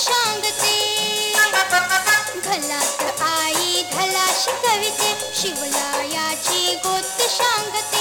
ध I धला कविते शिवलायाची गोत्त सङ्गते